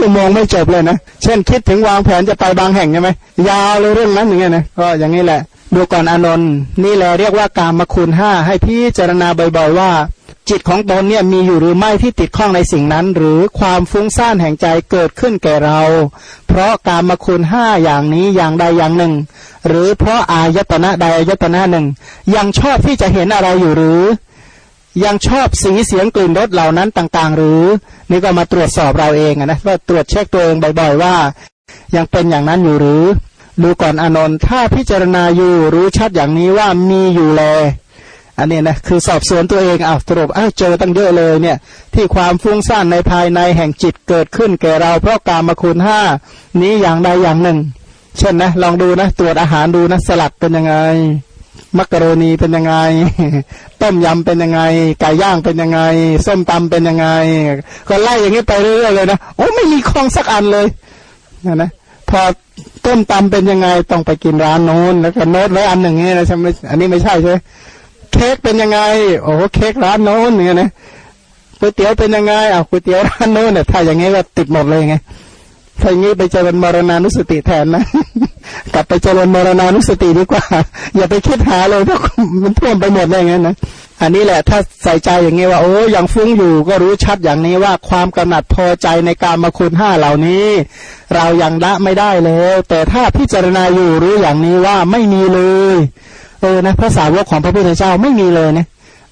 ชั่วโมงไม่จบเลยนะ เช่นคิดถึงวางแผนจะไปบางแห่งใช่ไหมยาวเลยเรื่องนั้นอย่างเงี้ยนะก็อย่างนี้แหละ ดูก่อนอนนท์นี่แหละเรียกว่ากามคุณห้าให้พิจารณาบ่อยๆว่า จิตของตนเนี่ยมีอยู่หรือไม่ที่ติดข้องในสิ่งนั้น หรือความฟุ้งซ่านแห่งใจเกิดขึ้นแก่เรา เพราะการมคุณห้าอย่างนี้อย่างใดอย่างหนึ่ง หรือเพราะอายตนะใดอายตนะหนึ่ง ยังชอบที่จะเห็นอะไรอยู่หรือ ยังชอบสีเสียงกลิ่นรสเหล่านั้นต่างๆ หรือ นี่ก็มาตรวจสอบเราเองนะว่าตรวจเช็คตัวเองบ่อย ๆ ว่า ยังเป็นอย่างนั้นอยู่หรือ ดูก่อนอนนท์ถ้าพิจารณาอยู่รู้ชัดอย่างนี้ว่ามีอยู่แล อันนี้นะคือสอบสวนตัวเองอ้าวสรุปอ้าเจอตั้งเยอะเลยเนี่ย ที่ความฟุ้งซ่านในภายในแห่งจิตเกิดขึ้นแก่เราเพราะกามคุณห้านี้อย่างใดอย่างหนึ่ง เช่นนะ ลองดูนะ ตรวจอาหารดูนะสลัดเป็นยังไง มักกะโรนีเป็นยังไง ต้มยำเป็นยังไง ไก่ย่างเป็นยังไง ส้มตำเป็นยังไง ก็ไล่อย่างนี้ไปเรื่อยๆเลยนะ โอ้ไม่มีคลองสักอันเลยนะนะพอต้มตำเป็นยังไงต้องไปกินร้านโน้นแล้วก็โน้ตไว้อันหนึ่งนี่นะใช่ไหมอันนี้ไม่ใช่ใช่ไหมเค้กเป็นยังไง โอ้เค้กร้านโน้นเนี่ยนะก๋วยเตี๋ยวเป็นยังไงอ้าวก๋วยเตี๋ยวร้านโน้นเนี่ยถ้าอย่างงี้ก็ติดหมดเลยไง ถ้าอย่างนี้ไปเจริญมรณานุสติแทนนะ กลับไปเจริญมรณานุสติดีกว่า อย่าไปคิดหาเลยเพราะมันท่วมไปหมดเลยงั้นนะอันนี้แหละถ้าใส่ใจอย่างนี้ว่าโอ้ยังฟุ้งอยู่ก็รู้ชัดอย่างนี้ว่าความกำหนัดพอใจในการมาคุณห้าเหล่านี้ เรายังละไม่ได้แล้ว แต่ถ้าพิจารณาอยู่รู้อย่างนี้ว่าไม่มีเลยเออนะพระสาวกของพระพุทธเจ้าไม่มีเลยนะ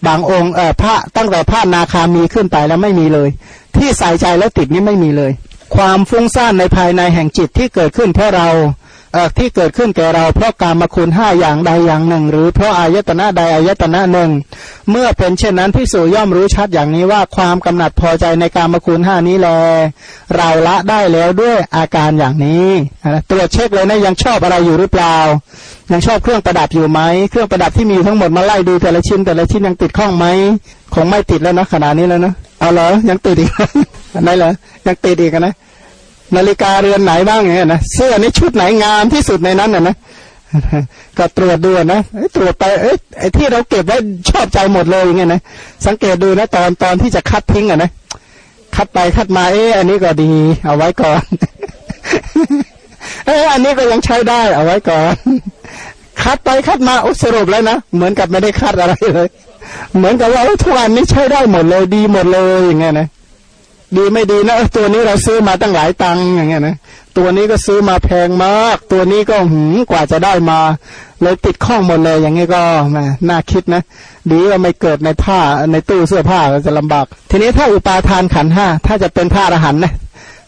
บางองค์เออพระตั้งแต่พระนาคามีขึ้นไปแล้วไม่มีเลย ที่ใส่ใจแล้วติดนี่ไม่มีเลย ความฟุ้งซ่านในภายในแห่งจิตที่เกิดขึ้นเพราะเรา ที่เกิดขึ้นแก่เรา เพราะการมาคุณห้าอย่างใดอย่างหนึ่ง หรือเพราะอายตนะใดอายตนะหนึ่ง เมื่อเป็นเช่นนั้นพิสูจย่อมรู้ชัดอย่างนี้ว่าความกำหนัดพอใจในการมาคุณห้านี้แล เราละได้แล้วด้วยอาการอย่างนี้ตรวจเช็คเลยนะยังชอบอะไรอยู่หรือเปล่า ยังชอบเครื่องประดับอยู่ไหมเครื่องประดับที่มีทั้งหมดมาไล่ดูแต่ละชิ้นแต่ละชิ้นยังติดข้องไหมคงไม่ติดแล้วนะขนาดนี้แล้วนะเอาเหรอยังติดอีกอันไหนเหรอยังติดอีกนะ นาฬิกาเรือนไหนบ้างอย่างเงี้ยนะเสื้อนี่ชุดไหนงามที่สุดในนั้นน่ะนะก็ตรวจดูนะตรวจไปเอ้ไอ้ที่เราเก็บไว้ชอบใจหมดเลยอย่างเงี้ยนะสังเกตดูนะตอนตอนที่จะคัดทิ้งอะนะคัดไปคัดมาเอ้อันนี้ก็ดี เอาไว้ก่อนเอ้อันนี้ก็ยังใช้ได้เอาไว้ก่อน คัดไปคัดมาอุสรุปแล้วนะเหมือนกับไม่ได้คัดอะไรเลย เหมือนกับว่าทุกอันนี้ใช้ได้หมดเลยดีหมดเลยอย่างเงี้ยนะ ดีไม่ดีนะตัวนี้เราซื้อมาตั้งหลายตังค์อย่างเงี้ยนะตัวนี้ก็ซื้อมาแพงมาก ตัวนี้ก็หืมกว่าจะได้มา เลยติดข้องหมดเลยอย่างงี้ก็น่าคิดนะดีว่าไม่เกิดในผ้าในตู้เสื้อผ้าก็จะลำบาก ทีนี้ถ้าอุปาทานขันห้าถ้าจะเป็นพระอรหันต์นะ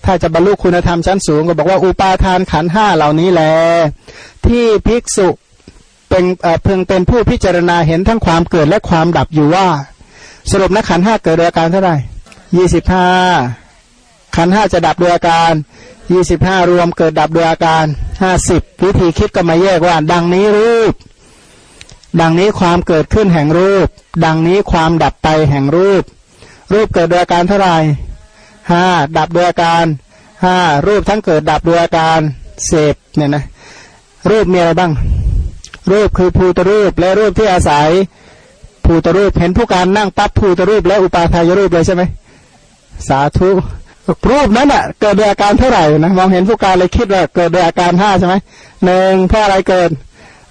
ถ้าจะบรรลุคุณธรรมชั้นสูงก็บอกว่าอุปาทานขันห้าเหล่านี้แหละที่ภิกษุเป็นเอ่งเป็นผู้พิจารณาเห็นทั้งความเกิดและความดับอยู่ว่า สรุปนะขันห้าเกิดโดยอาการเท่าไหร่ ยี่สิบห้าขันห้าจะดับโดยอาการยี่สิบห้ารวมเกิดดับโดยอาการห้าสิบวิธีคิดก็มาแยกว่า ดังนี้รูป ดังนี้ความเกิดขึ้นแห่งรูป ดังนี้ความดับไปแห่งรูป รูปเกิดโดยอาการเท่าไหร่ห้าดับโดยอาการห้ารูปทั้งเกิดดับโดยอาการเสพเนี่ยนะรูปมีอะไรบ้าง รูปคือภูตรูปและรูปที่อาศัยภูตรูปเห็นผู้การนั่งปั๊บภูตรูปและอุปาทายรูปเลยใช่ไหม สาธุรูปนั้นอะ เกิดโดยอาการเท่าไหร่นะมองเห็นผู้การเลยคิดว่าเกิดโดยอาการห้าใช่ไหมหนึ่งเพราะอะไรเกิด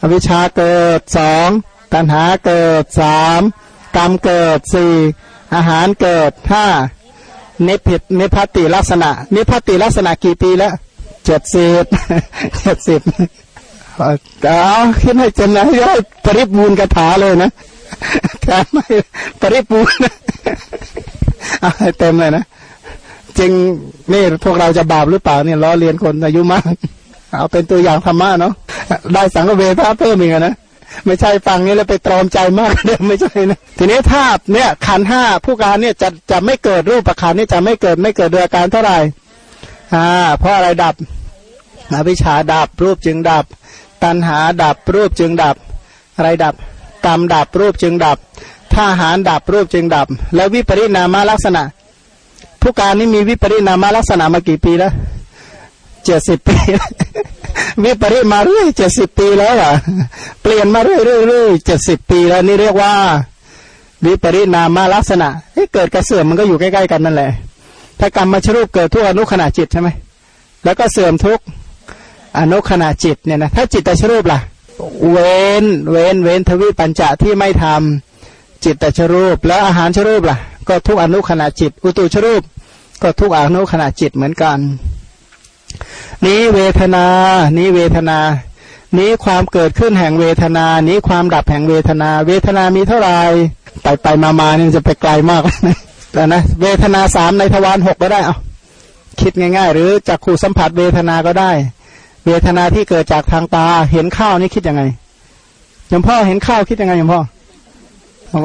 อวิชชาเกิดสองตัณหาเกิดสามกรรมเกิดสี่อาหารเกิดห้านิพิตนิพพติลักษณะ นิพพติลักษณะกี่ปีแล้วเจ็ดสิบเจ็ดสิบเอาคิดให้จนนะให้ปริบูรณ์คาถาเลยนะ แถมไม่ปริบูรณ์เอาให้เต็มเลยนะจริงนี่พวกเราจะบาปหรือเปล่าเนี่ยล้อเลียนคนอายุมากเอาเป็นตัวอย่างธรรมะเนาะได้สังเวชพระเพิ่มอีกนะไม่ใช่ฟังนี้แล้วไปตรอมใจมากเนี่ยไม่ใช่นะทีนี้ถ้าเนี่ยขันห้าผู้การเนี่ยจะจะไม่เกิดรูปประคันนี่จะไม่เกิดไม่เกิดโดยอาการเท่าไหร่อ่าเพราะอะไรดับอวิชชาดับรูปจึงดับ ตัณหาดับรูปจึงดับ อะไรดับ กรรมดับรูปจึงดับท่าหารดับรูปจึงดับ แล้ววิปริณามลักษณะ ผู้การนี่มีวิปริณามลักษณะมากี่ปีแล้วเจ็ดสิบปี วิปริมาเรื่อยเจ็ดสิบปีแล้วอะ เปลี่ยนมาเรื่อยเรื่อยเรื่อยเจ็ดสิบปีแล้วนี่เรียกว่า วิปริณามลักษณะเกิดกระเสื่อมมันก็อยู่ใกล้ๆกันนั่นแหละถ้ากรรมมาชรูปเกิดทุกอนุขณะจิตใช่ไหมแล้วก็เสื่อมทุกอนุขณะจิตเนี่ยนะถ้าจิตตชรูปล่ะ เว้น เว้น เว้นทวิปัญจะที่ไม่ทำจิตตชรูป แล้วอาหารชรูปล่ะ ก็ทุกอนุขณะจิต อุตุชรูป ก็ทุกอนุขณะจิตเหมือนกัน นี้เวทนา นี้เวทนา นี้ความเกิดขึ้นแห่งเวทนา นี้ความดับแห่งเวทนา เวทนามีเท่าไหร่ไปไปมามานี่จะไปไกลมากนะแต่นะเวทนาสามในทวารหกก็ได้เอาคิดง่าย ๆ หรือจักขู่สัมผัสเวทนาก็ได้ เวทนาที่เกิดจากทางตาเห็นข้าวนี่คิดยังไงยมพ่อเห็นข้าวคิดยังไงยมพ่อ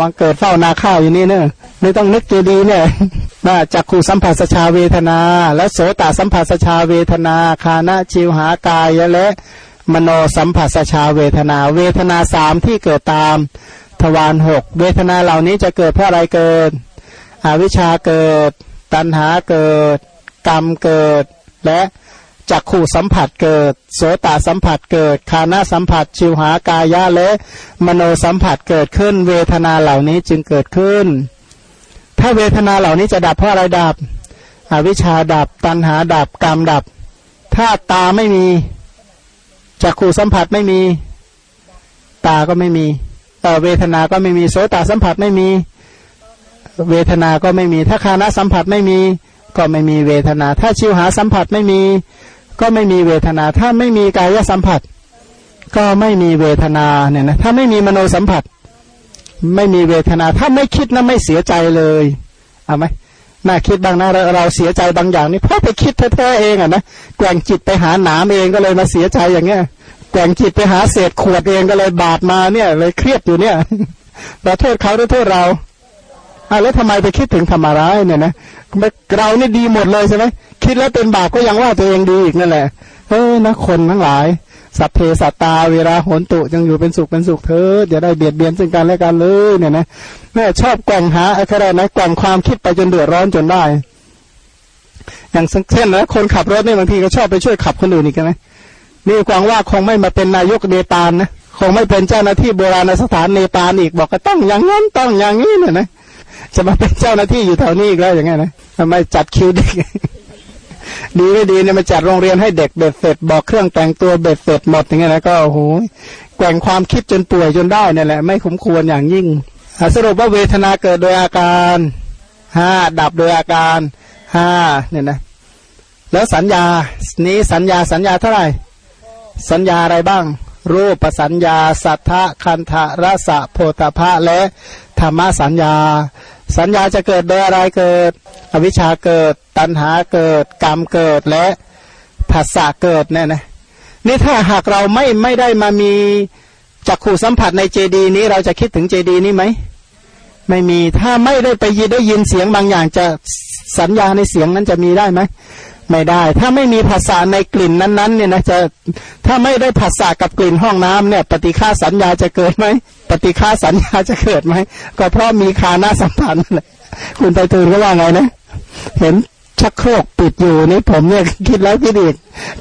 วังเกิดเฝ้านาข้าวอยู่นี่เนอะไม่ต้องนึกตัวดีเนี่ยว่าจักขู่สัมผัสชาเวทนา และโสตสัมผัสชาเวทนาคานะชิวหากายและมโนสัมผัสชาเวทนา เวทนาสามที่เกิดตามทวารหกเวทนาเหล่านี้จะเกิดเพราะอะไรเกิด อวิชชาเกิด ตัณหาเกิด กรรมเกิด และ จักขู่สัมผัสเกิด โสตสัมผัสเกิด คานาสัมผัส ชิวหากายะและมโนสัมผัสเกิดขึ้น เวทนาเหล่านี้จึงเกิดขึ้น ถ้าเวทนาเหล่านี้จะดับเพราะอะไรดับ อวิชชาดับ ตัณหาดับ กรรมดับ ถ้าตาไม่มีจักขู่สัมผัสไม่มี ตาก็ไม่มีเวทนา ก็ไม่มี โสตสัมผัสไม่มี เวทนา ก็ไม่มี ถ้าคานะสัมผัสไม่มี ก็ไม่มีเวทนา ถ้าชิวหาสัมผัสไม่มี ก็ไม่มีเวทนา ถ้าไม่มีกายสัมผัส ก็ไม่มีเวทนาเนี่ยนะถ้าไม่มีมโนสัมผัส ไม่มีเวทนา ถ้าไม่คิดนะไม่เสียใจเลยเอาไหมน่าคิดบ้างนะเราเราเสียใจบางอย่างนี่เพราะไปคิดแท้ๆเองอะนะแกว่งจิตไปหาหนามเองก็เลยมาเสียใจอย่างเงี้ยแกว่งจิตไปหาเศษขวดเองก็เลยบาดมาเนี่ย เลยเครียดอยู่เนี่ยเราโทษเขาหรือโทษเราอ่าแล้วทำไมไปคิดถึงธรรมร้ายเนี่ยนะเราเนี่ดีหมดเลยใช่ไหม คิดแล้วเป็นบาปก็ยังว่าตัวเองดีอีกนั่นแหละ เออนะคนทั้งหลาย สัพเพสัตตาเวลาโหนตุยังอยู่เป็นสุขเป็นสุขเธออย่าได้เบียดเบียนซึ่งกันและกันเลยเนี่ยนะแม่ชอบแกว่งหาอะไรนะแกว่งความคิดไปจนเดือดร้อนจนได้ อย่างเช่นนะคนขับรถเนี่ยบางทีก็ชอบไปช่วยขับคนอื่นอีกนะนี่กวางว่าคงไม่มาเป็นนายกเนปาลนะคงไม่เป็นเจ้าหน้าที่โบราณสถานเนปาลอีกบอกก็ต้องอย่างนั้นต้องอย่างนี้เนี่ยนะจะมาเป็นเจ้าหน้าที่อยู่แถวนี้อีกแล้วอย่างเงี้ยนะทำไมจัดคิวเด็ก ดีไม่ดีเนี่ยมาจัดโรงเรียนให้เด็กเบ็ดเสร็จบอกเครื่องแต่งตัวเบ็ดเสร็จหมดอย่างเงี้ยนะก็โอ้โหแกว่งความคิดจนป่วยจนได้นี่แหละ ไม่คุ้มควรอย่างยิ่งสรุปว่าเวทนาเกิดโดยอาการห้าดับโดยอาการห้าเนี่ยนะแล้วสัญญา นี้สัญญาสัญญาเท่าไหร่ สัญญาอะไรบ้าง รูปสัญญา สัทธะคันธะรสะโพธพะและธรรมสัญญา สัญญาจะเกิดโดยอะไรเกิด อวิชชาเกิด ตัณหาเกิด กรรมเกิดและผัสสะเกิดเนี่ยนะนี่ถ้าหากเราไม่ไม่ได้มามีจักขู่สัมผัสในเจดีนี้เราจะคิดถึงเจดีนี้ไหมไม่มีถ้าไม่ได้ไปยินได้ยินเสียงบางอย่างจะสัญญาในเสียงนั้นจะมีได้ไหม ไม่ได้ ถ้าไม่มีภาษาในกลิ่นนั้นๆเนี่ยนะจะถ้าไม่ได้ภาษากับกลิ่นห้องน้ำเนี่ย ปฏิฆาสัญญาจะเกิดไหมปฏิฆาสัญญาจะเกิดไหมก็เพราะมีคานาสัมพันธ์เลยคุณไตตูนก็ว่าไงนะเห็นชักโครกปิดอยู่นี่ผมเนี่ยคิดแล้วคิดอีก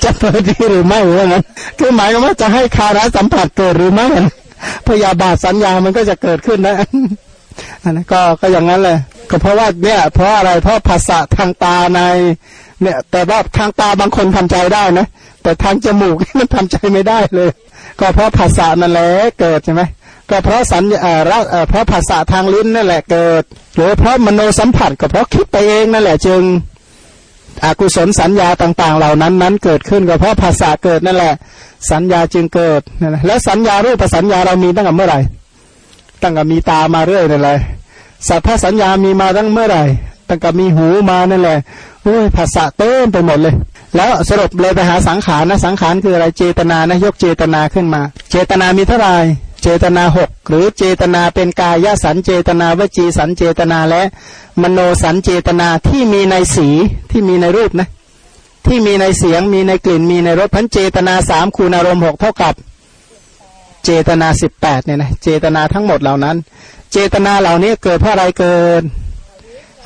จะเปิดดีหรือไม่ว่างั้นคือหมายว่าจะให้คานาสัมผัสเกิดหรือไม่พยาบาทสัญญามันก็จะเกิดขึ้นนะอันนั้นก็ก็อย่างนั้นเลยก็เพราะว่าเนี่ย เพราะอะไรเพราะภาษาทางตาใน เนี่ย แต่ว่าทางตาบางคนทำใจได้นะ แต่ทางจมูกมันทำใจไม่ได้เลย ก็เพราะภาษานั่นแหละเกิดใช่ไหมก็เพราะสัญญาเอ่อเพราะภาษาทางลิ้นนั่นแหละเกิดหรือเพราะมโนสัมผัสก็เพราะคิดไปเองนั่นแหละจึงอกุศลสัญญาต่างๆ เหล่านั้นนั้นเกิดขึ้นก็เพราะภาษาเกิดนั่นแหละ สัญญาจึงเกิดนั่นแหละแล้วสัญญารูปสัญญาเรามีตั้งแต่เมื่อไหร่ ตั้งแต่มีตามาเรื่อยนั่นแหละสัทธสัญญามีมาตั้งเมื่อไหร่ ตั้งแต่มีหูมานั่นแหละโอ้ยภาษาเต้มไปหมดเลย แล้วสรุปเลยไปหาสังขารนะสังขารคืออะไรเจตนานะยกเจตนาขึ้นมา เจตนามีเท่าไหร่เจตนาหกหรือเจตนาเป็นกายสันเจตนาวจีสันเจตนาและ มโนสันเจตนาที่มีในสีที่มีในรูปนะที่มีในเสียงมีในกลิ่นมีในรสพันเจตนาสามคูณอารมณ์หกเท่ากับเจตนาสิบแปดเนี่ยนะเจตนาทั้งหมดเหล่านั้น เจตนาเหล่านี้เกิดเพราะอะไรเกิด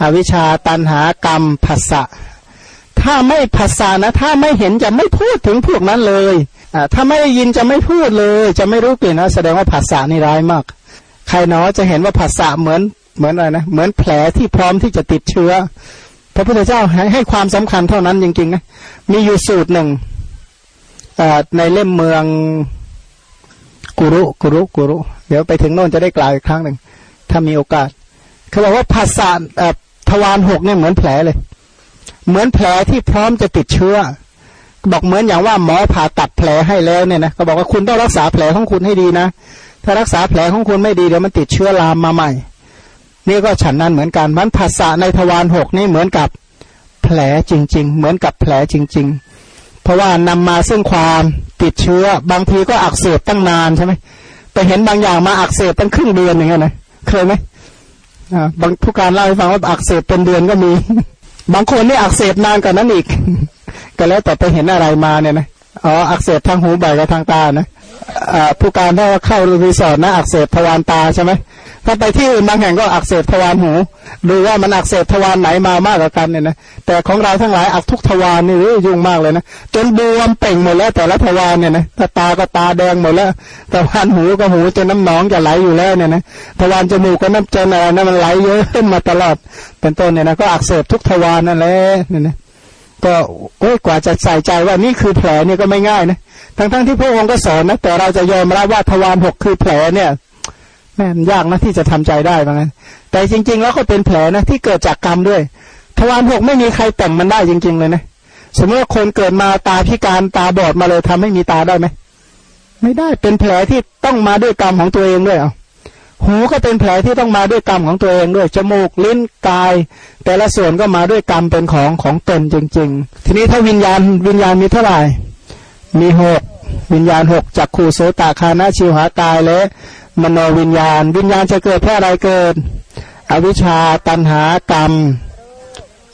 อวิชชาตันหากรรมภาษะถ้าไม่ภาษานะ ถ้าไม่เห็นจะไม่พูดถึงพวกนั้นเลยอ่าถ้าไม่ได้ยินจะไม่พูดเลย จะไม่รู้กลิ่นนะแสดงว่าภาษานี่ร้ายมาก ใครเนาะจะเห็นว่าภาษาเหมือนเหมือนอะไรนะเหมือนแผลที่พร้อมที่จะติดเชื้อ พระพุทธเจ้าให้ให้ความสำคัญเท่านั้นจริงๆนะมีอยู่สูตรหนึ่งในเล่มเมืองกุรุกุรุกุรุ เดี๋ยวไปถึงโน่นจะได้กล่าวอีกครั้งหนึ่งถ้ามีโอกาสเขาบอกว่าภาษา ทวารหกเนี่ยเหมือนแผลเลย เหมือนแผลที่พร้อมจะติดเชื้อ บอกเหมือนอย่างว่าหมอผ่าตัดแผลให้แล้วเนี่ยนะก็บอกว่าคุณต้องรักษาแผลของคุณให้ดีนะ ถ้ารักษาแผลของคุณไม่ดีเดี๋ยวมันติดเชื้อลามมาใหม่ นี่ก็ฉันนั้นเหมือนกันมันภาษาในทวารหกนี่เหมือนกับแผลจริง ๆ เหมือนกับแผลจริง ๆ เพราะว่านำมาซึ่งความติดเชื้อบางทีก็อักเสบตั้งนานใช่ไหมไปเห็นบางอย่างมาอักเสบตั้งครึ่งเดือนอย่างเงี้ยนะเคยไหม บางผู้การเล่าให้ฟังว่าอักเสบเป็นเดือนก็มี บางคนนี่อักเสบนานกว่านั้นอีก ก็แล้วแต่ไปเห็นอะไรมาเนี่ยนะอ๋ออักเสบทางหูใบกับทางตานะผู้การถ้าเข้ารีสอร์ทนะอักเสบทวารตาใช่ไหม ถ้าไปที่อื่นบางแห่งก็อักเสบทวารหูดูว่ามันอักเสบทวารไหนมามากกว่ากันเนี่ยนะแต่ของเราทั้งหลายอักทุกทวารนี่ยุ่งมากเลยนะจนบวมเป่งหมดแล้วแต่ละทวารเนี่ยนะถ้าตาก็ตาแดงหมดแล้วทวารหูก็หูจนน้ำหนองจะไหลอยู่แล้วเนี่ยนะทวารจมูกก็น้ำจนอะไรนั่นมันไหลเยอะขึ้นมาตลอด เป็นต้นเนี่ยนะก็อักเสบทุกทวารนั่นแหละเนี่ยนะก็โอ้ยกว่าจะใส่ใจว่านี่คือแผลเนี่ยก็ไม่ง่ายนะทั้งๆทที่พระองค์ก็สอนนะแต่เราจะยอมรับว่าทวารหกคือแผลเนี่ย แม่ยากนะที่จะทำใจได้บางนั้นแต่จริง ๆ แล้วก็เป็นแผลนะที่เกิดจากกรรมด้วยทวารหกไม่มีใครแต่งมันได้จริง ๆ เลยนะสมมติว่าคนเกิดมาตาพิการตาบอดมาเลยทำให้มีตาได้ไหมไม่ได้เป็นแผลที่ต้องมาด้วยกรรมของตัวเองด้วยอะหูก็เป็นแผลที่ต้องมาด้วยกรรมของตัวเองด้วยจมูกลิ้นกาย แต่ละส่วนก็มาด้วยกรรมเป็นของของตนจริง ๆ ทีนี้ถ้าวิญญาณวิญญาณมีเท่าไหร่มีหกวิญญาณหกจากขู่โสตาคานาชิวหากายและ มโนวิญญาณ วิญญาณจะเกิดเพราะอะไรเกิด อวิชชาตันหากรรม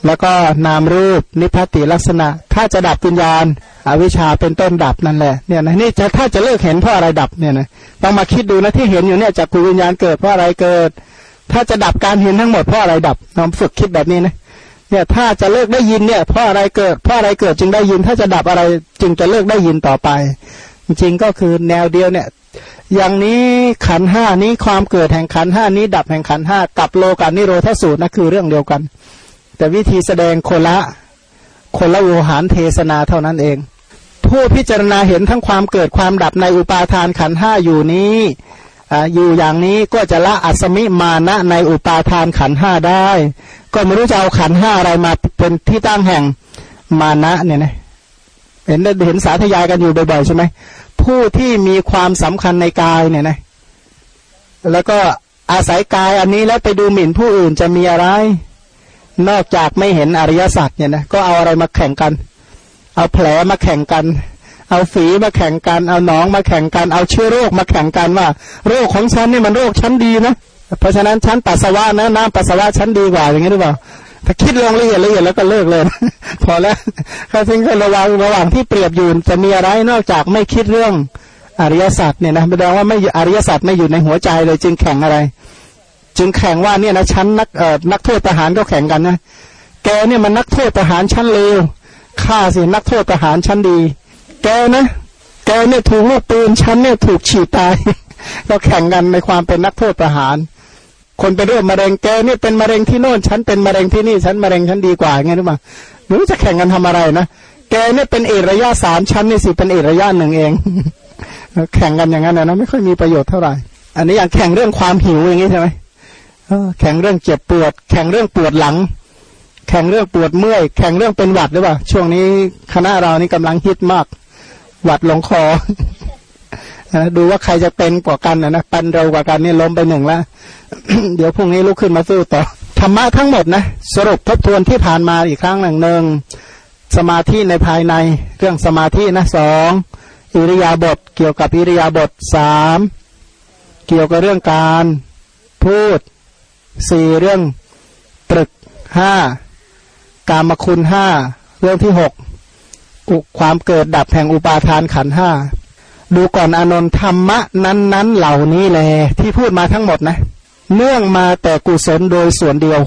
แล้วก็นามรูปนิพพติลักษณะ ถ้าจะดับวิญญาณ อวิชชาเป็นต้นดับนั่นแหละเนี่ยนะนี่จะถ้าจะเลิกเห็นเพราะอะไรดับเนี่ยนะต้องมาคิดดูนะที่เห็นอยู่เนี่ยจากกุวิญญาณเกิดเพราะอะไรเกิด ถ้าจะดับการเห็นทั้งหมดเพราะอะไรดับลองฝึกคิดแบบนี้นะเนี่ยถ้าจะเลิกได้ยินเนี่ยเพราะอะไรเกิดเพราะอะไรเกิดจึงได้ยิน ถ้าจะดับอะไรจึงจะเลิกได้ยินต่อไป จริงก็คือแนวเดียวเนี่ย อย่างนี้ขันห้านี้ความเกิดแห่งขันห้านี้ดับแห่งขันห้ากับโลกานิโรธสูตรนะคือเรื่องเดียวกัน แต่วิธีแสดงคนละคนละโวหารเทศนาเท่านั้นเอง ผู้พิจารณาเห็นทั้งความเกิดความดับในอุปาทานขันห้าอยู่นี้อยู่อย่างนี้ก็จะละอัศมิมานะในอุปาทานขันห้าได้ ก็ไม่รู้จะเอาขันห้าอะไรมาเป็นที่ตั้งแห่งมานะเนี่ยนะ เห็นเห็นสาธยายกันอยู่บ่อยๆใช่ไหมผู้ที่มีความสำคัญในกายเนี่ยนะแล้วก็อาศัยกายอันนี้แล้วไปดูหมิ่นผู้อื่นจะมีอะไร นอกจากไม่เห็นอริยสัจเนี่ยนะก็เอาอะไรมาแข่งกัน เอาแผลมาแข่งกัน เอาฝีมาแข่งกัน เอาหนองมาแข่งกัน เอาเชื้อโรคมาแข่งกันว่า โรคของฉันนี่มันโรคชั้นดีนะเพราะฉะนั้นชั้นปัสสาวะนะน้ำปัสสาวะชั้นดีกว่าอย่างนี้หรือเปล่า ถ้าคิดลงละเอียดละเอียดแล้วก็เลิกเลย พอแล้วถ้าทิ้งก็ระวังระหว่างที่เปรียบอยู่จะมีอะไรนอกจากไม่คิดเรื่องอริยสัจเนี่ยนะแสดงว่าไม่อริยสัจไม่อยู่ในหัวใจเลยจึงแข่งอะไร จึงแข่งว่าเนี่ยนะชั้นนักเอ่อนักโทษทหารก็แข่งกันนะแกเนี่ยมันนักโทษทหารชั้นเลวข้าสินักโทษทหารชั้นดี แกนะแกเนี่ยถูกลูกปืนชั้นเนี่ยถูกฉีดตาย ก็แข่งกันในความเป็นนักโทษทหาร คนเป็นโรคมะเร็งแกนี่เป็นมะเร็งที่โน่นฉันเป็นมะเร็งที่นี่ฉันมะเร็งฉันดีกว่าไงหรือเปล่าหนูจะแข่งกันทำอะไรนะแกนี่เป็นเอระยะสามชั้นนี่สิเป็นเอระยะหนึ่งเอง แข่งกันอย่างนั้นนะไม่ค่อยมีประโยชน์เท่าไหร่ อันนี้อย่างแข่งเรื่องความหิวอย่างนี้ใช่ไหมแข่งเรื่องเจ็บปวด แข่งเรื่องปวดหลัง แข่งเรื่องปวดเมื่อย แข่งเรื่องเป็นหวัดหรือเปล่าช่วงนี้คณะเรานี่กำลังฮิตมาก หวัดหลงคอ ดูว่าใครจะเป็นกว่ากันนะนะปันเร็วกว่ากันนี่ล้มไปหนึ่งแล้วเดี๋ยวพรุ่งนี้ลุกขึ้นมาสู้ต่อธรรมะทั้งหมดนะสรุปทบทวนที่ผ่านมาอีกครั้งหนึ่งหนึ่งสมาธิในภายในเรื่องสมาธินะสองอิริยาบถเกี่ยวกับอิริยาบถสามเกี่ยวกับเรื่องการพูดสี่เรื่องตรึกห้ากามคุณห้าเรื่องที่หกความเกิดดับแห่งอุปาทานขันห้า ดูก่อนอนนธรรมะนั้น ๆ เหล่านี้แหละที่พูดมาทั้งหมดนะเนื่องมาแต่กุศลโดยส่วนเดียว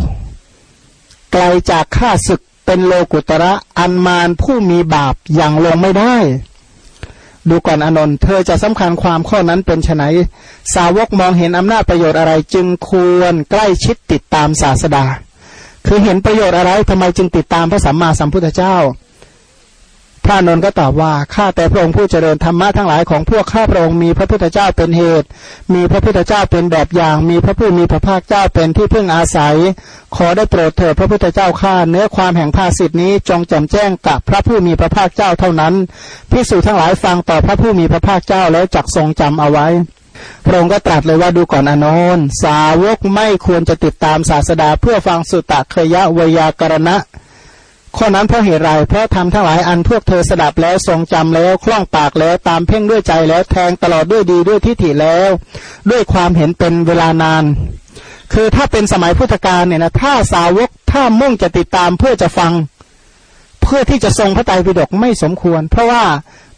ไกลจากข้าศึกเป็นโลกุตระอันมานผู้มีบาปอย่างลงไม่ได้ ดูก่อนอนนท์เธอจะสำคัญความข้อนั้นเป็นไนสาวกมองเห็นอำนาจประโยชน์อะไรจึงควรใกล้ชิดติดตามศาสดา คือเห็นประโยชน์อะไรทำไมจึงติดตามพระสัมมาสัมพุทธเจ้า พระนนท์ก็ตอบว่าข้าแต่พระองค์ผู้เจริญธรรมะทั้งหลายของพวกข้าพระองค์มีพระพุทธเจ้าเป็นเหตุ มีพระพุทธเจ้าเป็นแบบอย่าง มีพระผู้มีพระภาคเจ้าเป็นที่พึ่งอาศัย ขอได้โปรดเถิดพระพุทธเจ้าข้าเนื้อความแห่งภาสิทธินี้จงแจ่มแจ้งกับพระผู้มีพระภาคเจ้าเท่านั้นพิสูจทั้งหลายฟังต่อพระผู้มีพระภาคเจ้าแล้วจักทรงจำเอาไว้พระองค์ก็ตรัสเลยว่าดูก่อนอนนสาวกไม่ควรจะติดตามศาสดาเพื่อฟังสุตตะเคยะวยากรณะ ข้อนั้นเพราะเหตุไรเพราะทำทั้งหลายอันพวกเธอสดับแล้วทรงจำแล้วคล่องปากแล้วตามเพ่งด้วยใจแล้วแทงตลอดด้วยดีด้วยทิฏฐิแล้ว ด้วยความเห็นเป็นเวลานาน คือถ้าเป็นสมัยพุทธกาลเนี่ยนะถ้าสาวกถ้ามุ่งจะติดตามเพื่อจะฟัง เพื่อที่จะทรงพระไตรปิฎกไม่สมควร เพราะว่า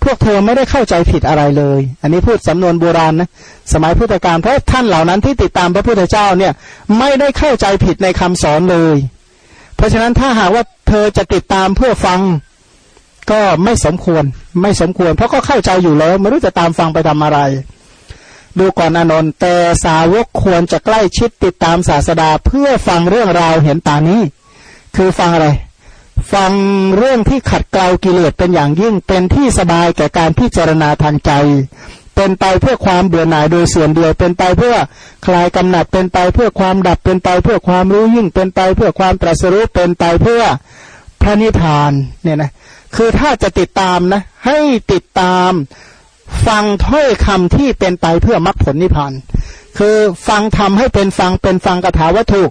พวกเธอไม่ได้เข้าใจผิดอะไรเลย อันนี้พูดสำนวนโบราณนะสมัยพุทธกาลเพราะท่านเหล่านั้นที่ติดตามพระพุทธเจ้าเนี่ยไม่ได้เข้าใจผิดในคำสอนเลย เพราะฉะนั้นถ้าหากว่าเธอจะติดตามเพื่อฟังก็ไม่สมควรไม่สมควร เพราะก็เข้าใจอยู่แล้วไม่รู้จะตามฟังไปทำอะไร ดูก่อนอนนท์แต่สาวกควรจะใกล้ชิดติดตามศาสดาเพื่อฟังเรื่องราวเห็นตานี้ คือฟังอะไร ฟังเรื่องที่ขัดเกลากิเลสเป็นอย่างยิ่งเป็นที่สบายแก่การพิจารณาทางใจ เป็นไปเพื่อความเบื่อหน่ายโดยส่วนเดียว เป็นไปเพื่อคลายกำหนัด เป็นไปเพื่อความดับ เป็นไปเพื่อความรู้ยิ่ง เป็นไปเพื่อความตรัสรู้ เป็นไปเพื่อพระนิพพานเนี่ยนะ คือถ้าจะติดตามนะ ให้ติดตามฟังถ้อยคำที่เป็นไปเพื่อมรรคผลนิพพาน คือฟังทำให้เป็นฟังเป็นฟังกถาวัตถุ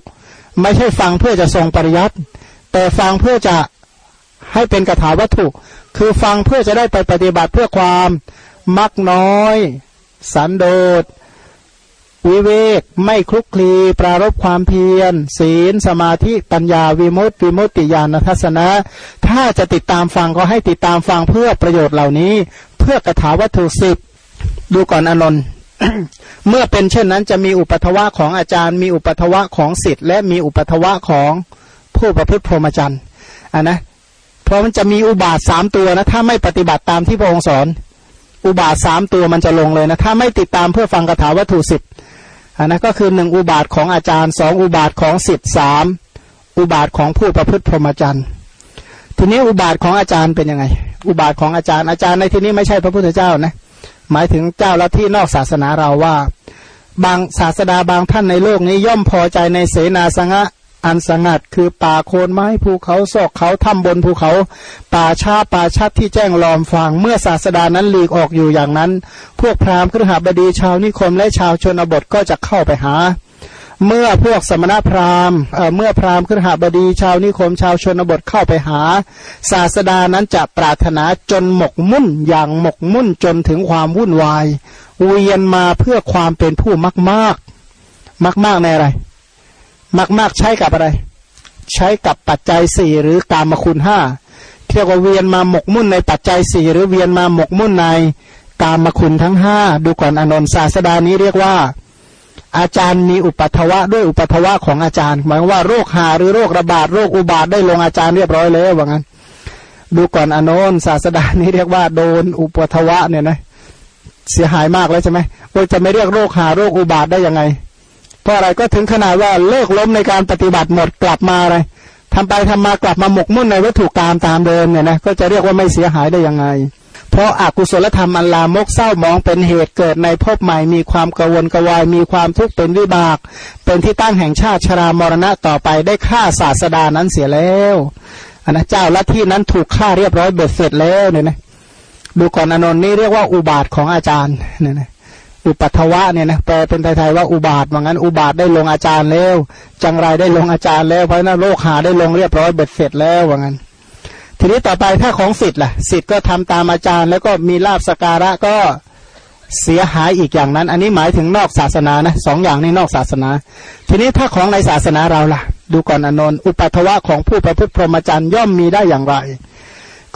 ไม่ใช่ฟังเพื่อจะทรงปริยัติแต่ฟังเพื่อจะให้เป็นกถาวัตถุ คือฟังเพื่อจะได้ไปปฏิบัติเพื่อความ มักน้อย สันโดษ วิเวก ไม่คลุกคลี ปรารบความเพียร ศีลสมาธิปัญญาวิมุตติวิมุตติญาณทัศนะ ถ้าจะติดตามฟังก็ให้ติดตามฟังเพื่อประโยชน์เหล่านี้ เพื่อกระถาวัตถุสิบดูก่อนอนนท์เมื่อเป็นเช่นนั้นจะมีอุปทวะของอาจารย์ มีอุปทวะของสิทธิ์และมีอุปทวะของผู้ประพฤติพรหมจรรย์อะนะเพราะมันจะมีอุบาทสามตัวนะถ้าไม่ปฏิบัติตามที่พระองค์สอน อุบาทสามตัวมันจะลงเลยนะถ้าไม่ติดตามเพื่อฟังคาถาวัตถุสิบอันนั้นก็คือหนึ่งอุบาทของอาจารย์สองอุบาทของสิทธิ์สามอุบาทของผู้ประพฤติพรหมจรรย์ทีนี้อุบาทของอาจารย์เป็นยังไง อุบาทของอาจารย์อาจารย์ในที่นี้ไม่ใช่พระพุทธเจ้านะหมายถึงเจ้าละที่นอกศาสนาเราว่า บางศาสดาบางท่านในโลกนี้ย่อมพอใจในเสนาสงะ อันสงัดคือป่าโคนไม้ภูเขาศอกเขาถ้ำบนภูเขา ป่าชาป่าชัดที่แจ้งลอมฟางเมื่อศาสดานั้นหลีกออกอยู่อย่างนั้น พวกพราหมณ์ครหบดีชาวนิคมและชาวชนบทก็จะเข้าไปหา เมื่อพวกสมณพราหมณ์เมื่อพราหมณ์ครหบดีชาวนิคมชาวชนบทเข้าไปหา ศาสดานั้นจะปรารถนาจนหมกมุ่นอย่างหมกมุ่นจนถึงความวุ่นวายเวียนมาเพื่อความเป็นผู้มากมากมากมากในอะไร มากมากใช้กับอะไร ใช้กับปัจจัยสี่หรือกามคุณห้าเรียกว่าเวียนมาหมกมุ่นในปัจจัยสี่หรือเวียนมาหมกมุ่นในกามคุณทั้งห้าดูก่อนอนนท์ศาสดานี้เรียกว่า อาจารย์มีอุปัทวะด้วยอุปัทวะของอาจารย์ หมายว่าโรคหาหรือโรคระบาดโรคอุบาทได้ลงอาจารย์เรียบร้อยเลยว่างั้น ดูก่อนอนนท์ศาสดานี้เรียกว่าโดนอุปัทวะเนี่ยนะเสียหายมากแล้วใช่ไหมเราจะไม่เรียกโรคหาโรคอุบาทได้ยังไง ราะอะไรก็ถึงขนาดว่าเลิกล้มในการปฏิบัติหมดกลับมาอะไรทำไปทำมากลับมาหมกมุ่นในวัตถุกรรมตามเดิมเนี่ยนะก็จะเรียกว่าไม่เสียหายได้ยังไง เพราะอากุศลธรรมอันลามกเศร้ามองเป็นเหตุเกิดในภพใหม่มีความกระวนกวายมีความทุกข์เป็นวิบาก เป็นที่ตั้งแห่งชาติชรามรณะต่อไปได้ฆ่าศาสดานั้นเสียแล้วอันนะเจ้าละที่นั้นถูกฆ่าเรียบร้อยเบ็ดเสร็จแล้วเนี่ยนะดูก่อนอนนท์นี่เรียกว่าอุบาทของอาจารย์เนี่ยนะ อุปัทวะเนี่ยนะแปลเป็นไทยๆว่าอุบาทว่างั้นอุบาทได้ลงอาจารย์แล้ว จังไรได้ลงอาจารย์แล้วเพราะนั้นโลกหาได้ลงเรียบร้อยเบ็ดเสร็จแล้วว่างั้น ทีนี้ต่อไปถ้าของสิทธิ์ล่ะสิทธิ์ก็ทำตามอาจารย์ แล้วก็มีลาบสการะก็เสียหายอีกอย่างนั้น อันนี้หมายถึงนอกศาสนานะสองอย่างนี้นอกศาสนา ทีนี้ถ้าของในศาสนาเราล่ะ ดูก่อนอนนท์อุปัทวะของผู้ประพฤติพรหมจรรย์ย่อมมีได้อย่างไร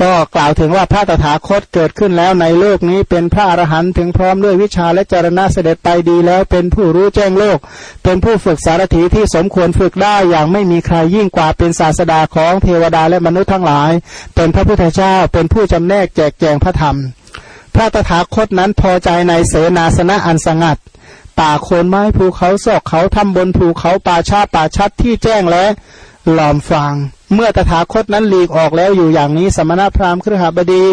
ก็กล่าวถึงว่าพระตถาคตเกิดขึ้นแล้วในโลกนี้เป็นพระอรหันต์ถึงพร้อมด้วยวิชาและจรณะเสด็จไปดีแล้วเป็นผู้รู้แจ้งโลก เป็นผู้ฝึกสารถีที่สมควรฝึกได้อย่างไม่มีใครยิ่งกว่าเป็นศาสดาของเทวดาและมนุษย์ทั้งหลาย เป็นพระพุทธเจ้าเป็นผู้จำแนกแจกแจงพระธรรม พระตถาคตนั้นพอใจในเสนาสนะอันสงัดป่าโคนไม้ภูเขาซอกเขาทำบนภูเขาป่าชาป่าชัดที่แจ้งและหลอมฟาง เมื่อตถาคตนั้นหลีกออกแล้วอยู่อย่างนี้ สมณพราหมณ์ครหบดี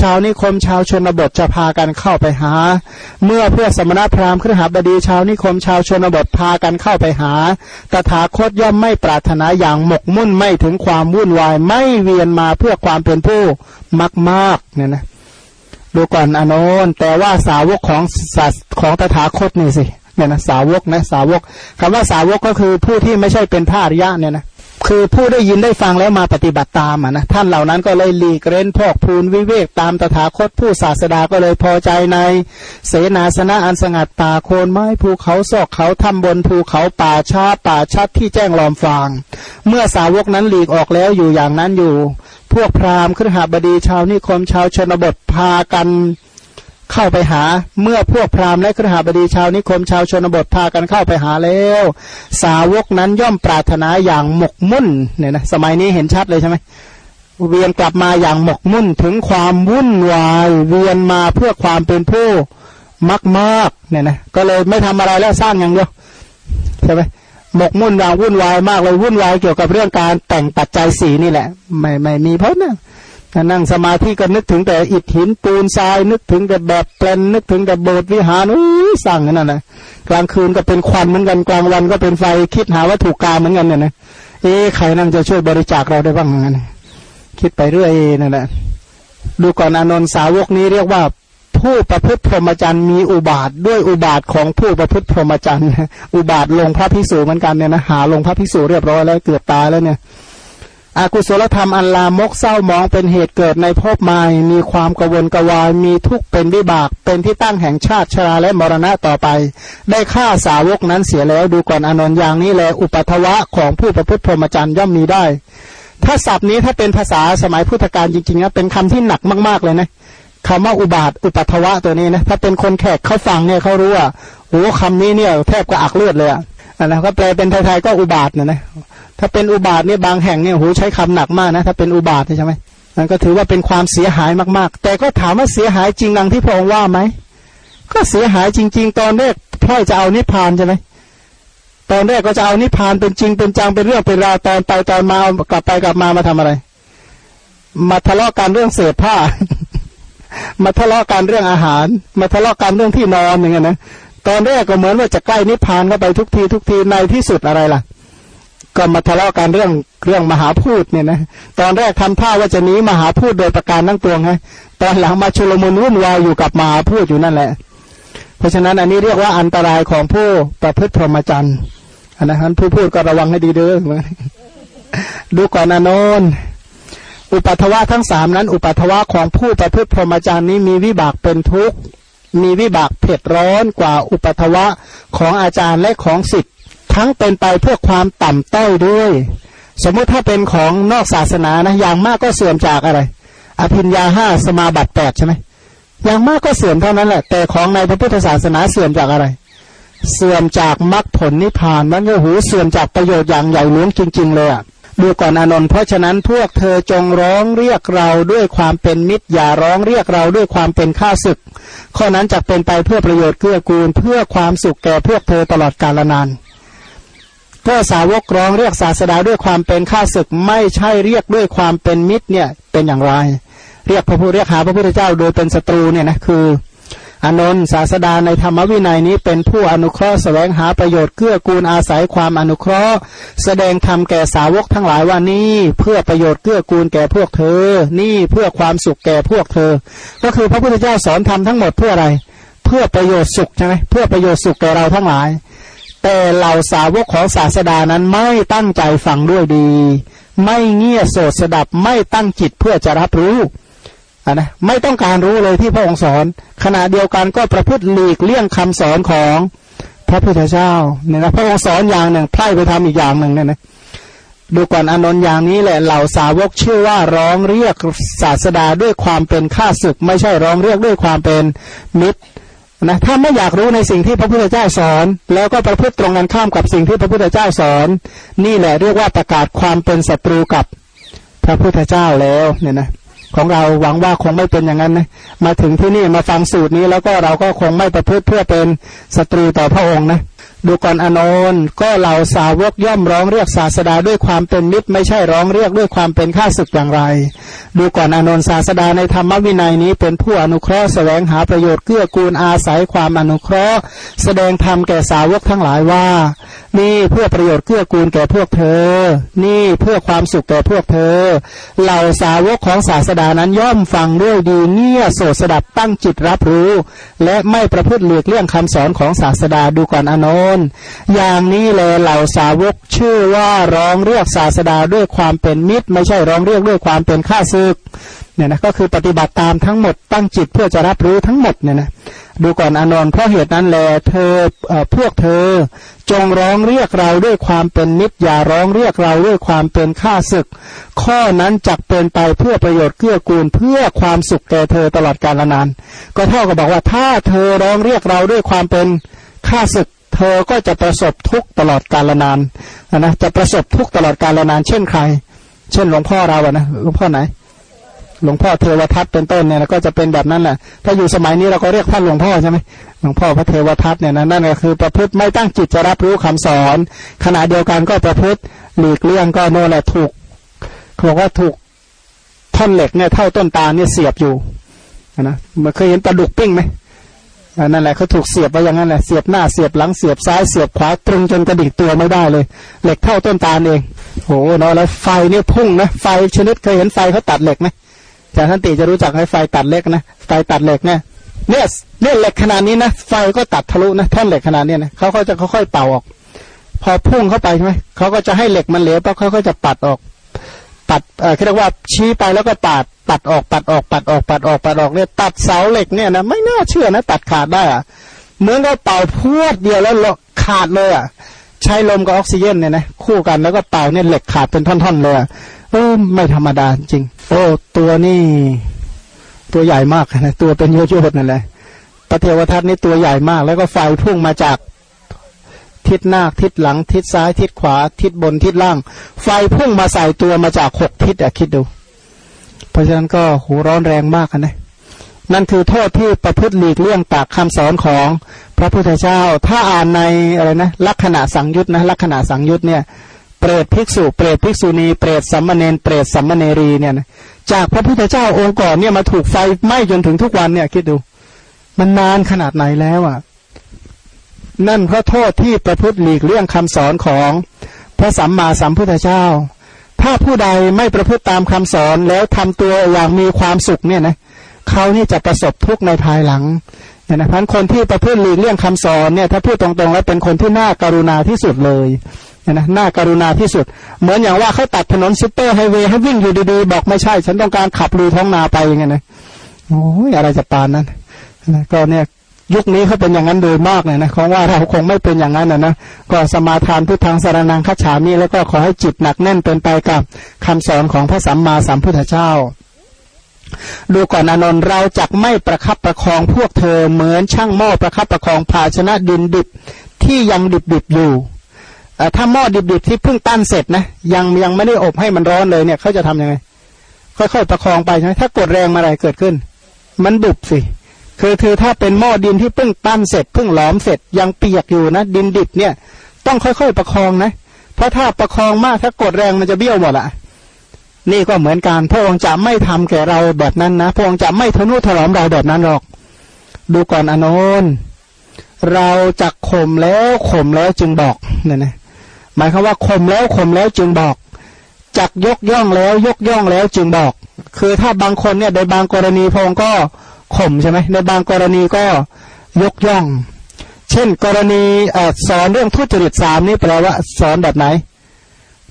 ชาวนิคมชาวชนบทจะพากันเข้าไปหา เมื่อเพื่อสมณพราหมณ์ครหบดีชาวนิคมชาวชนบทพากันเข้าไปหา ตถาคตย่อมไม่ปรารถนาอย่างหมกมุ่นไม่ถึงความวุ่นวายไม่เวียนมาเพื่อความเป็นผู้มากมากเนี่ยนะดูก่อนอานนแต่ว่าสาวกของสัตของตถาคตนี่สิเนี่ยนะสาวกนะสาวกคำว่าสาวกก็คือผู้ที่ไม่ใช่เป็นพระอริยะเนี่ยนะ คือผู้ได้ยินได้ฟังแล้วมาปฏิบัติตามอะนะท่านเหล่านั้นก็เลยหลีกเร้นพอกพูนวิเวกตามตถาคตผู้ศาสดาก็เลยพอใจใน เสนาสนะอันสงัดป่าโคนไม้ภูเขาซอกเขาทำบนภูเขาป่าชาป่าชัดที่แจ้งลอมฟาง เมื่อสาวกนั้นหลีกออกแล้วอยู่อย่างนั้นอยู่ พวกพราหมณ์ครหบดีชาวนิคมชาวชนบทพากัน เข้าไปหาเมื่อพวกพราหมณ์และครหบดีชาวนิคมชาวชนบทพากันเข้าไปหาแล้ว สาวกนั้นย่อมปรารถนาอย่างหมกมุ่นเนี่ยนะสมัยนี้เห็นชัดเลยใช่ไหมเวียนกลับมาอย่างหมกมุ่นถึงความวุ่นวายเวียนมาเพื่อความเป็นผู้มากมากเนี่ยนะก็เลยไม่ทำอะไรแล้วสร้างอย่างเดียวใช่ไหมหมกมุ่นอย่างวุ่นวายมากเลยวุ่นวายเกี่ยวกับเรื่องการแต่งปัจจัยสีนี่แหละ ไม่ไม่มีพ้นนะ นั่งสมาธิก็นึกถึงแต่อิฐหินปูนทราย นึกถึงแต่แบบแปลนนึกถึงแต่โบสถ์วิหารอุ้ยสั่งนั่นนะกลางคืนก็เป็นควันเหมือนกันกลางวันก็เป็นไฟคิดหาวัตถุกรรมเหมือนกันเนี่ยนะเอ๊ใครนั่งจะช่วยบริจาคเราได้บ้างงั้นคิดไปเรื่อยนั่นแหละดูก่อนอนนท์สาวกนี้เรียกว่า ผู้ประพฤติพรหมจรรย์มีอุบาทด้วยอุบาทของผู้ประพฤติพรหมจรรย์อุบาทลงพระพิสูจเหมือนกันเนี่ยนะหาลงพระพิสูจเรียบร้อยแล้วเกือบตายแล้วเนี่ย อากุศลธรรมอันลามกเศร้ามองเป็นเหตุเกิดในภพใหม่ มีความกวนกวาย มีทุกข์เป็นวิบาก เป็นที่ตั้งแห่งชาติชราและมรณะต่อไป ได้ฆ่าสาวกนั้นเสียแล้วดูก่อนอนนท์อย่างนี้แลอุปัทวะของผู้ประพฤติพรหมจรรย์ย่อมมีได้ ถ้าศัพท์นี้ถ้าเป็นภาษาสมัยพุทธกาลจริงๆนะเป็นคำที่หนักมากๆเลยนะคำว่าอุบาทอุปัทวะตัวนี้นะถ้าเป็นคนแขกเขาฟังเนี่ยเขารู้ว่าโอ้คำนี้เนี่ยแทบกระอักเลือดเลยอะ นะก็แปลเป็นไทยๆก็อุบาทนะนะถ้าเป็นอุบาทเนี่ยบางแห่งเนี่ยโหใช้คำหนักมากนะ ถ้าเป็นอุบาทใช่ไหมมันก็ถือว่าเป็นความเสียหายมากๆ แต่ก็ถามว่าเสียหายจริงดังที่พระองค์ว่าไหมก็เสียหายจริง ๆ ตอนแรกพ่อยจะเอานิพพานใช่ไหมตอนแรกก็จะเอานิพพานเป็นจริงเป็นจังเป็นเรื่องเป็นราวตอนไปตอนมากลับไปกลับมามาทำอะไร มาทะเลาะกันเรื่องเสื้อผ้า มาทะเลาะกันเรื่องอาหาร มาทะเลาะกันเรื่องที่นอนอย่างเงี้ยนะ ตอนแรกก็เหมือนว่าจะใกล้นิพพานเข้าไปทุกทีทุกทีในที่สุดอะไรล่ะ ก็มาทะเลาะกันเรื่องเรื่องมหาพูดเนี่ยนะตอนแรกทำท่าว่าจะหนีมหาพูดโดยประการทั้งปวงไงตอนหลังมาชุลมุนวุ่นวายอยู่กับมหาพูดอยู่นั่นแหละ เพราะฉะนั้นอันนี้เรียกว่าอันตรายของผู้ประพฤติพรหมจรรย์นะฮะผู้พูดก็ระวังให้ดีเด้อดูก่อนอนนอุปัทวะทั้งสามนั้น อุปัทวะของผู้ประพฤติพรหมจรรย์นี้มีวิบากเป็นทุกข์ มีวิบากเผ็ดร้อนกว่าอุปัทวะของอาจารย์และของสิทธิทั้งเป็นไปเพื่อความต่ำต้อยด้วย สมมุติถ้าเป็นของนอกศาสนานะอย่างมากก็เสื่อมจากอะไร อภิญญาห้าสมาบัติแปดใช่ไหมอย่างมากก็เสื่อมเท่านั้นแหละแต่ของในพระพุทธศาสนาเสื่อมจากอะไร เสื่อมจากมรรคผลนิพพานมันก็หูเสื่อมจากประโยชน์อย่างใหญ่หลวงจริง ๆ เลยอะดูก่อนอนนท์เพราะฉะนั้นพวกเธอจงร้องเรียกเราด้วยความเป็นมิตรอย่าร้องเรียกเราด้วยความเป็นข้าศึก ข้อนั้นจะเป็นไปเพื่อประโยชน์เกื้อกูลเพื่อความสุขแก่พวกเธอตลอดกาลนานถ้าสาวกร้องเรียกศาสดาด้วยความเป็นข้าศึกไม่ใช่เรียกด้วยความเป็นมิตรเนี่ยเป็นอย่างไร เรียกพระผู้เรียกหาพระพุทธเจ้าโดยเป็นศัตรูเนี่ยนะคือ อนนท์ศาสดาในธรรมวินัยนี้เป็นผู้อนุเคราะห์แสวงหาประโยชน์เกื้อกูลอาศัยความอนุเคราะห์ แสดงธรรมแก่สาวกทั้งหลายว่านี่เพื่อประโยชน์เกื้อกูลแก่พวกเธอ นี่เพื่อความสุขแก่พวกเธอ ก็คือพระพุทธเจ้าสอนธรรมทั้งหมดเพื่ออะไร เพื่อประโยชน์สุขใช่ไหมเพื่อประโยชน์สุขแก่เราทั้งหลาย แต่เหล่าสาวกของศาสดานั้นไม่ตั้งใจฟังด้วยดี ไม่เงี่ยโสดสดับไม่ตั้งจิตเพื่อจะรับรู้ะนะไม่ต้องการรู้เลยที่พระองค์สอน ขณะเดียวกันก็ประพฤติหลีกเลี่ยงคำสอนของพระพุทธเจ้าเนี่ยนะพระองค์สอนอย่างหนึ่งไพร่ไปทำอีกอย่างหนึ่งเนี่ยนะดูก่อนอนนท์อย่างนี้แหละเหล่าสาวกชื่อว่าร้องเรียกศาสดาด้วยความเป็นข้าศึก ไม่ใช่ร้องเรียกด้วยความเป็นมิตรนะถ้าไม่อยากรู้ในสิ่งที่พระพุทธเจ้าสอน แล้วก็ประพฤติตรงกันข้ามกับสิ่งที่พระพุทธเจ้าสอน นี่แหละเรียกว่าประกาศความเป็นศัตรูกับพระพุทธเจ้าแล้วเนี่ยนะ ของเราหวังว่าคงไม่เป็นอย่างนั้นนะมาถึงที่นี่มาฟังสูตรนี้แล้วก็เราก็คงไม่ประพฤติเพื่อเป็นศัตรูต่อพระองค์นะ ดูก่อนอนนก็เหล่าสาวกย่อมร้องเรียกศาสดาด้วยความเป็นมิตรไม่ใช่ร้องเรียกด้วยความเป็นข้าศึกอย่างไร ดูก่อนอนนศาสดาในธรรมวินัยนี้เป็นผู้อนุเคราะห์แสวงหาประโยชน์เกื้อกูลอาศัยความอนุเคราะห์ แสดงธรรมแก่สาวกทั้งหลายว่า นี่เพื่อประโยชน์เกื้อกูลแก่พวกเธอ นี่เพื่อความสุขแก่พวกเธอ เหล่าสาวกของศาสดานั้นย่อมฟังด้วยดีเงี่ยโสดสดับตั้งจิตรับรู้ และไม่ประพฤติหลีกเลี่ยงคำสอนของศาสดาดูก่อนอนนท์อย่างนี้แลเหล่าสาวกชื่อว่าร้องเรียกศาสดาด้วยความเป็นมิตร ไม่ใช่ร้องเรียกด้วยความเป็นข้าศึกเนี่ยนะก็คือปฏิบัติตามทั้งหมดตั้งจิตเพื่อจะรับรู้ทั้งหมดเนี่ยนะดูก่อนอนนท์เพราะเหตุนั้นแลเธออพวกเธอ จงร้องเรียกเราด้วยความเป็นมิตรอย่าร้องเรียกเราด้วยความเป็นข้าศึก ข้อนั้นจักเป็นไปเพื่อประโยชน์เกื้อกูลเพื่อความสุขแก่เธอตลอดกาลนาน ก็เท่ากับบอกว่าถ้าเธอร้องเรียกเราด้วยความเป็นข้าศึก เธอก็จะประสบทุกตลอดกาลนานนะจะประสบทุกตลอดกาลนาน เช่นใคร เช่นหลวงพ่อเราอะนะหลวงพ่อไหน หลวงพ่อเทวทัตเป็นต้นเนี่ยก็จะเป็นแบบนั้นแหละถ้าอยู่สมัยนี้เราก็เรียกท่านหลวงพ่อใช่ไหมหลวงพ่อพระเทวทัตเนี่ยนะนั่นก็คือประพฤติไม่ตั้งจิตจะรับรู้คำสอน ขณะเดียวกันก็ประพฤติหลีกเลี่ยงก็โน่นแหละถูกเขาบอกว่าถูกท่อนเหล็กเนี่ยเท่าต้นตาเนี่ยเสียบอยู่นะมันเคยเห็นปลาดุกปิ้งไหม นั่นแหละเขาถูกเสียบไว้อย่างนั้นแหละเสียบหน้าเสียบหลังเสียบซ้ายเสียบขวาตรึงจนกระดิกตัวไม่ได้เลย เหล็กเท่าต้นตาลเองโอ้โหเนาะแล้วไฟเนี่ยพุ่งนะไฟชนิดเคยเห็นไฟเขาตัดเหล็กไหมจารย์ท่านติจะรู้จักให้ไฟตัดเหล็กนะไฟตัดเหล็กเนี่ยเนี่ยเนี่ยเหล็กขนาดนี้นะไฟก็ตัดทะลุนะท่อนเหล็กขนาดนี้นะเขาก็จะค่อยๆเป่าออก พอพุ่งเข้าไปใช่ไหมเขาก็จะให้เหล็กมันเหลวปั๊บเขาก็จะปัดออก ปัดเอ่อเรียกว่าชี้ไปแล้วก็ปัดปัดออกปัดออกปัดออกปัดออกปัดออกเนี่ยตัดเสาเหล็กเนี่ยนะไม่น่าเชื่อนะตัดขาดได้อะเหมือนกับเป่าพวดเดียวแล้วขาดเลยอะใช้ลมกับออกซิเจนเนี่ยนะคู่กันแล้วก็เป่าเนี่ยเหล็กขาดเป็นท่อนๆเลยเออไม่ธรรมดาจริง โอ้ตัวนี่ตัวใหญ่มากนะตัวเป็นโยโย่นั่นแหละพระเทวทัตนี่ตัวใหญ่มาก แล้วก็ไฟพุ่งมาจาก ทิศหน้าทิศหลัง ทิศซ้าย ทิศขวา ทิศบนทิศล่าง ไฟพุ่งมาใส่ตัวมาจากหกทิศอะคิดดู เพราะฉะนั้นก็หูร้อนแรงมากนะนั่นคือโทษที่ประพฤติหลีกเลี่ยงตากคำสอนของพระพุทธเจ้า ถ้าอ่านในอะไรนะลักษณะสังยุตนะลักษณะสังยุตเนี่ยเปรตภิกษุเปรตภิกษุณีเปรตสัมมาเนนเปรตสัมมาเนรีเนี่ยนะจากพระพุทธเจ้าองค์ก่อนเนี่ยมาถูกไฟไหม้จนถึงทุกวันเนี่ยคิดดู มันนานขนาดไหนแล้วอะ นั่นเพราะโทษที่ประพฤติหลีกเลี่ยงคำสอนของพระสัมมาสัมพุทธเจ้า ถ้าผู้ใดไม่ประพฤติตามคำสอนแล้วทำตัวอย่างมีความสุขเนี่ยนะเขานี่จะประสบทุกข์ในภายหลังเนี่ยนะพันคนที่ประพฤติหลีกเลี่ยงคำสอนเนี่ยถ้าพูดตรงๆ แล้วเป็นคนที่น่าการุณาที่สุดเลยเนี่ยนะน่าการุณาที่สุด เหมือนอย่างว่าเขาตัดถนนซุปเปอร์ไฮเวย์ให้วิ่งอยู่ดีๆ บอกไม่ใช่ ฉันต้องการขับลุยท้องนาไปอย่างเงี้ยนะโอ้ยอะไรจะปานนั้นนะก็เนี่ย ยุคนี้เขาเป็นอย่างนั้นโดยมากเลยนะของว่าเราคงไม่เป็นอย่างนั้นนะนะก็สมาทานพุทธัง สรณังคัจฉามิแล้วก็ขอให้จิตหนักแน่นเป็นไปกับคำสอนของพระสัมมาสัมพุทธเจ้า ดูก่อนอานนท์เราจักไม่ประคับประคองพวกเธอเหมือนช่างหม้อประคับประคองภาชนะดินดิบที่ยังดิบดิบอยู่ถ้าหม้อดิบๆที่เพิ่งตั้นเสร็จนะยังยังไม่ได้อบให้มันร้อนเลยเนี่ยเขาจะทํำยังไง ค่อยๆประคองไปใช่ไหมถ้ากดแรงมาอะไรเกิดขึ้น มันบุบสิ คือคือถ้าเป็นหม้อดินที่เพิ่งปั้นเสร็จเพิ่งหลอมเสร็จยังเปียกอยู่นะ ดินดิบเนี่ย ต้องค่อยๆประคองนะ เพราะถ้าประคองมากถ้ากดแรงมันจะเบี้ยวหมดอะนี่ก็เหมือนกันพระองค์จะไม่ทำแก่เราแบบนั้นนะพระองค์จะไม่ทนุถนอมเราแบบนั้นหรอก ดูก่อนอนนเราจะข่มแล้วข่มแล้วจึงบอกเนี่ยนะหมายความว่าข่มแล้วข่มแล้วจึงบอกจักยกย่องแล้วยกย่องแล้วจึงบอก คือถ้าบางคนเนี่ยในบางกรณีพงก็ ข่มใช่ไหมในบางกรณีก็ยกย่อง เช่น กรณีสอนเรื่องทุจริตสามนี่แปลว่าสอนแบบไหน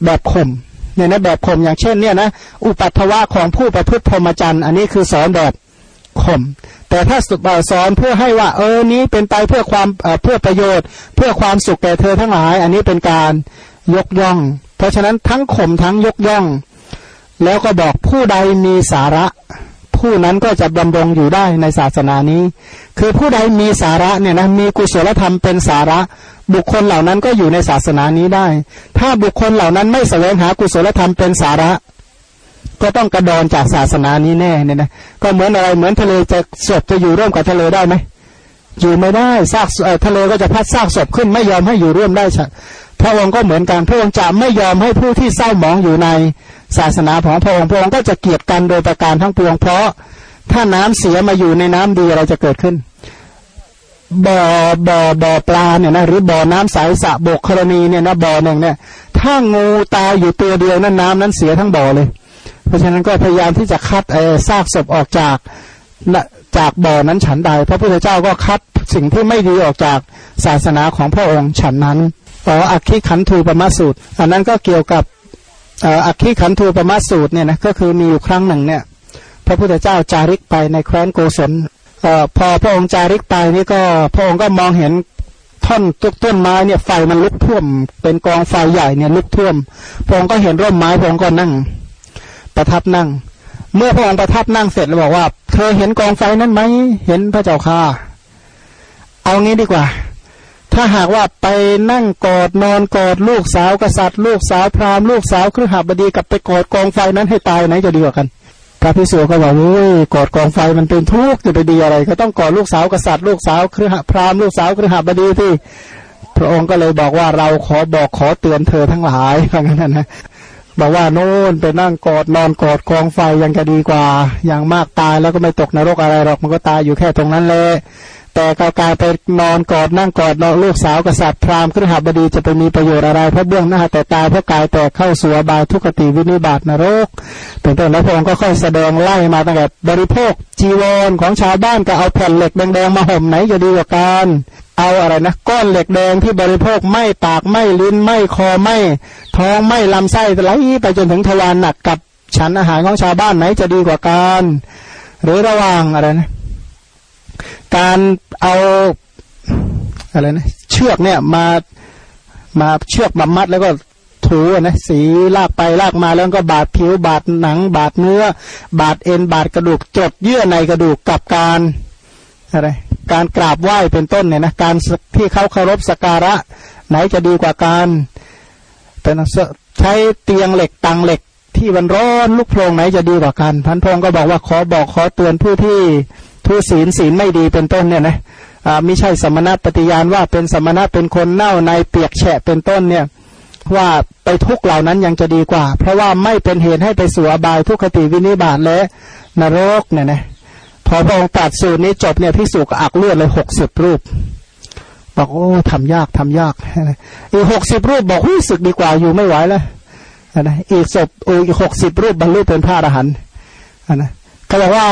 แบบข่มเนี่ยนะแบบข่มอย่างเช่นเนี่ยนะอุปัตถวะของผู้ประพฤติพรหมจรรย์ อันนี้คือสอนแบบข่มแต่ถ้าสอนเพื่อให้ว่า เออนี้เป็นไปเพื่อความเพื่อประโยชน์ เพื่อความสุขแก่เธอทั้งหลาย อันนี้เป็นการยกย่อง เพราะฉะนั้นทั้งข่มทั้งยกย่อง แล้วก็บอกผู้ใดมีสาระ ผู้นั้นก็จะดำรงอยู่ได้ในศาสนานี้ คือผู้ใดมีสาระเนี่ยนะมีกุศลธรรมเป็นสาระ บุคคลเหล่านั้นก็อยู่ในศาสนานี้ได้ ถ้าบุคคลเหล่านั้นไม่แสวงหากุศลธรรมเป็นสาระ ก็ต้องกระดอนจากศาสนานี้แน่เนี่ยนะก็เหมือนอะไรเหมือนทะเลจะศพจะอยู่ร่วมกับทะเลได้ไหมอยู่ไม่ได้ซากทะเลก็จะพัดซากศพขึ้นไม่ยอมให้อยู่ร่วมได้พระองค์ก็เหมือนกันพระองค์จะไม่ยอมให้ผู้ที่เศร้าหมองอยู่ใน ศาสนาของพระองค์พระองค์ก็จะเกียดกันโดยประการทั้งปวง เพราะถ้าน้ำเสียมาอยู่ในน้ำดีอะไรจะเกิดขึ้นบ่อบ่อบ่อปลาเนี่ยนะหรือบ่อน้ำใสสะบกกรณีเนี่ยนะบ่อหนึ่งเนี่ย ถ้างูตายอยู่ตัวเดียวนั้นน้ำนั้นเสียทั้งบ่อเลย เพราะฉะนั้นก็พยายามที่จะคัดไอ้ซากศพออกจากจากบ่อนั้นฉันใดพระพุทธเจ้าก็คัดสิ่งที่ไม่ดีออกจากศาสนาของพระองค์ฉันนั้นต่ออักขิขันธูปมาสูตร อันนั้นก็เกี่ยวกับ อักขิขันธูปมาสูตรเนี่ยนะก็คือมีอยู่ครั้งหนึ่งเนี่ยพระพุทธเจ้าจาริกไปในแคว้นโกศลอพอพระองค์จาริกไปนี่ก็พระองค์ก็มองเห็นท่อนต้นต้นไม้เนี่ยไฟมันลุกท่วม เป็นกองไฟใหญ่เนี่ยลุกท่วม พระองค์ก็เห็นร่มไม้พระองค์ก็นั่ง ประทับนั่ง เมื่อพระองค์ประทับนั่งเสร็จแล้วบอกว่า เธอเห็นกองไฟนั้นไหมเห็นพระเจ้าค่ะ เอางี้ดีกว่า ถ้าหากว่าไปนั่งกอดนอนกอดลูกสาวกษัตริย์ ลูกสาวพราหมณ์ลูกสาวครือหบดีกับไปกอดกองไฟนั้นให้ตายไหนจะดีกว่ากัน พระพิสุก็บอกโอ้ยกอดกองไฟมันเป็นทุกข์จะไปดีอะไร ก็ต้องกอดลูกสาวกษัตริย์ ลูกสาวครือหพราหมณ์ลูกสาวครือหบดีที่พระองค์ก็เลยบอกว่าเราขอบอกขอเตือนเธอทั้งหลายเพราะงั้นนะบอกว่าโน่นไปนั่งกอดนอนกอดกองไฟยังจะดีกว่า อย่างมากตายแล้วก็ไม่ตกนรกอะไรหรอกมันก็ตายอยู่แค่ตรงนั้นเลย แต่กากายไปนอนกอดนั่งกอดนอนลูกสาวกษัตริย์พราหมณ์ครหบดีจะไปมีประโยชน์อะไรเพราะเบื้องหน้าแต่ตายเพราะกายแต่เข้าสู่บายทุกขติวินิบาตนรกเป็นต้นแล้วพระองค์ก็ค่อยแสดงไล่มาตั้งแต่บริโภคจีวรของชาวบ้านก็เอาแผ่นเหล็กแดงๆมาห่มไหนจะดีกว่ากันเอาอะไรนะก้อนเหล็กแดงที่บริโภคไม่ปากไม่ลิ้นไม่คอไม่ ท้องไม่ลำไส้ไหลไปจนถึงทวารหนักกับฉันอาหารของชาวบ้านไหนจะดีกว่ากันหรือระวังอะไรนะ การเอาอะไรนะเชือกเนี่ยมามาเชือกบำมัดแล้วก็ถูนะสีลากไปลากมาแล้วก็บาดผิวบาดหนัง บาดเนื้อ บาดเอ็นบาดกระดูกจดเยื่อในกระดูกกับการอะไรการกราบไหว้เป็นต้นเนี่ยนะการที่เขาเคารพสักการะ ไหนจะดีกว่าการเป็นใช้เตียงเหล็กตังเหล็กที่มันร้อนลูกโพรงไหนจะดีกว่ากันพันพงก็บอกว่าขอบอกขอเตือนผู้ที่ ผู้ศีลศีลไม่ดีเป็นต้นเนี่ยนะอ่าไม่ใช่สมณะปฏิญาณว่าเป็นสมณะเป็นคนเน่าในเปียกแฉะเป็นต้นเนี่ยว่าไปทุกเหล่านั้นยังจะดีกว่า เพราะว่าไม่เป็นเหตุให้ไปสู่อบายทุกขติวินิบาตและนรกเนี่ยนะพอพระองค์ตัดสูตรนี้จบเนี่ยพิสุกอักเลือดเลยหกสิบรูป บอกโอ้ทำยากทำยากอีกหกสิบรูปบอกรู้สึกดีกว่าอยู่ไม่ไหวแล้วนะอีกศพอีกหกสิบรูปบรรลุเป็นพระอรหันต์นะเขาบอกว่า